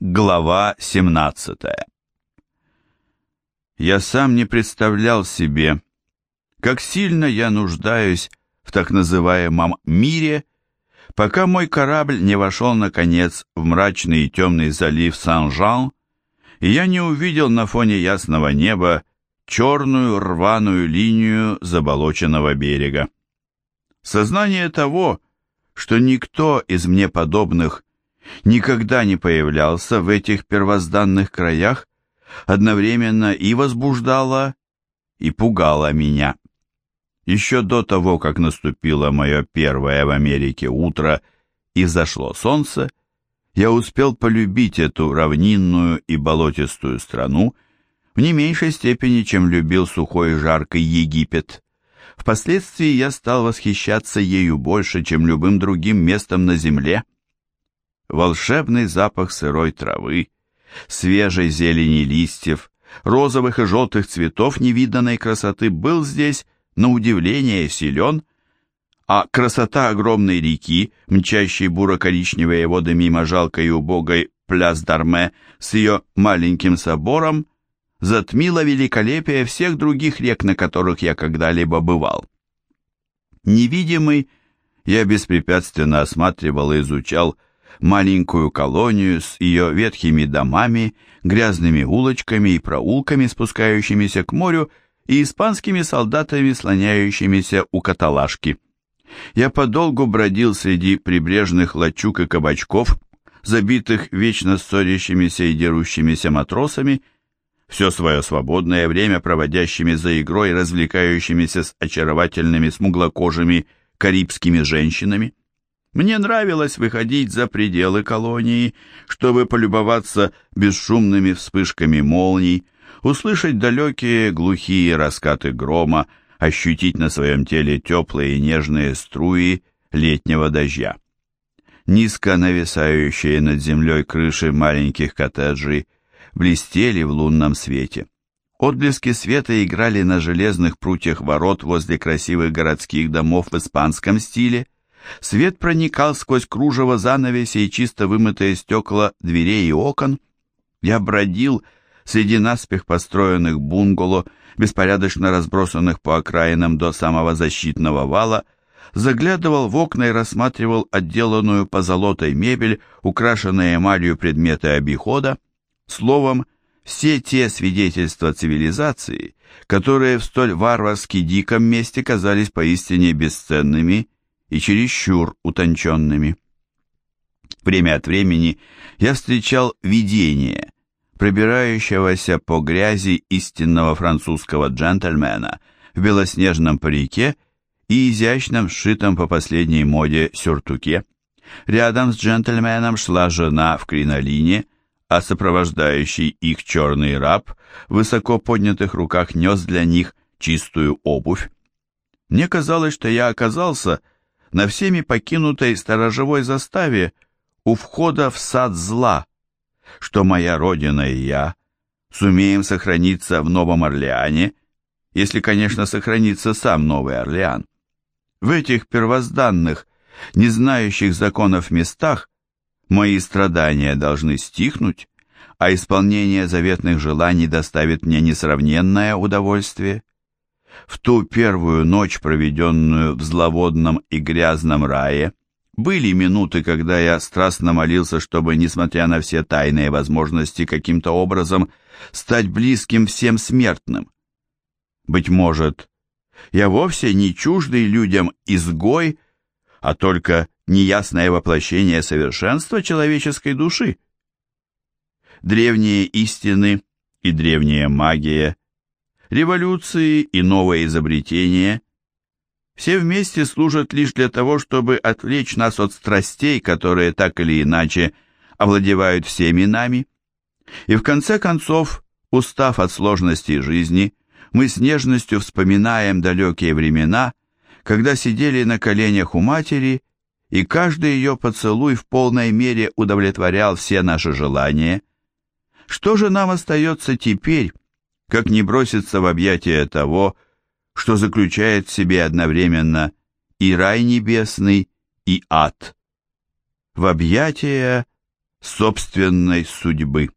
Глава 17 Я сам не представлял себе, как сильно я нуждаюсь в так называемом «мире», пока мой корабль не вошел, наконец, в мрачный и темный залив Сан-Жан, и я не увидел на фоне ясного неба черную рваную линию заболоченного берега. Сознание того, что никто из мне подобных никогда не появлялся в этих первозданных краях, одновременно и возбуждало, и пугало меня. Еще до того, как наступило мое первое в Америке утро и взошло солнце, я успел полюбить эту равнинную и болотистую страну в не меньшей степени, чем любил сухой и жаркий Египет. Впоследствии я стал восхищаться ею больше, чем любым другим местом на земле. Волшебный запах сырой травы, свежей зелени листьев, розовых и желтых цветов невиданной красоты был здесь, на удивление, силен, а красота огромной реки, мчащей буро-коричневые воды мимо жалкой и убогой Пляс-Дарме с ее маленьким собором, затмило великолепие всех других рек, на которых я когда-либо бывал. Невидимый, я беспрепятственно осматривал и изучал маленькую колонию с ее ветхими домами, грязными улочками и проулками, спускающимися к морю, и испанскими солдатами, слоняющимися у каталажки. Я подолгу бродил среди прибрежных лачуг и кабачков, забитых вечно ссорящимися и дерущимися матросами, все свое свободное время проводящими за игрой, развлекающимися с очаровательными смуглокожими карибскими женщинами. Мне нравилось выходить за пределы колонии, чтобы полюбоваться бесшумными вспышками молний, услышать далекие глухие раскаты грома, ощутить на своем теле теплые и нежные струи летнего дождя. Низко нависающие над землей крыши маленьких коттеджей блестели в лунном свете. Отблески света играли на железных прутьях ворот возле красивых городских домов в испанском стиле. Свет проникал сквозь кружево занавеси и чисто вымытые стекла дверей и окон. Я бродил среди наспех построенных бунгало, беспорядочно разбросанных по окраинам до самого защитного вала, заглядывал в окна и рассматривал отделанную позолотой мебель, украшенные эмалью предметы обихода, словом, все те свидетельства цивилизации, которые в столь варварски диком месте казались поистине бесценными и чересчур утонченными. Время от времени я встречал видение, пробирающегося по грязи истинного французского джентльмена в белоснежном парике и изящном сшитом по последней моде сюртуке. Рядом с джентльменом шла жена в кринолине, а сопровождающий их черный раб в высоко поднятых руках нес для них чистую обувь. Мне казалось, что я оказался на всеми покинутой сторожевой заставе у входа в сад зла, что моя родина и я сумеем сохраниться в Новом Орлеане, если, конечно, сохранится сам Новый Орлеан. В этих первозданных, не знающих законов местах, мои страдания должны стихнуть, а исполнение заветных желаний доставит мне несравненное удовольствие. В ту первую ночь, проведенную в зловодном и грязном рае, были минуты, когда я страстно молился, чтобы, несмотря на все тайные возможности, каким-то образом стать близким всем смертным. Быть может, я вовсе не чуждый людям изгой, а только неясное воплощение совершенства человеческой души. Древние истины и древняя магия, революции и новые изобретения все вместе служат лишь для того, чтобы отвлечь нас от страстей, которые так или иначе овладевают всеми нами. И в конце концов, устав от сложностей жизни, мы с нежностью вспоминаем далекие времена, когда сидели на коленях у матери, и каждый ее поцелуй в полной мере удовлетворял все наши желания. Что же нам остается теперь, как не броситься в объятия того, что заключает в себе одновременно и рай небесный, и ад. В объятия собственной судьбы.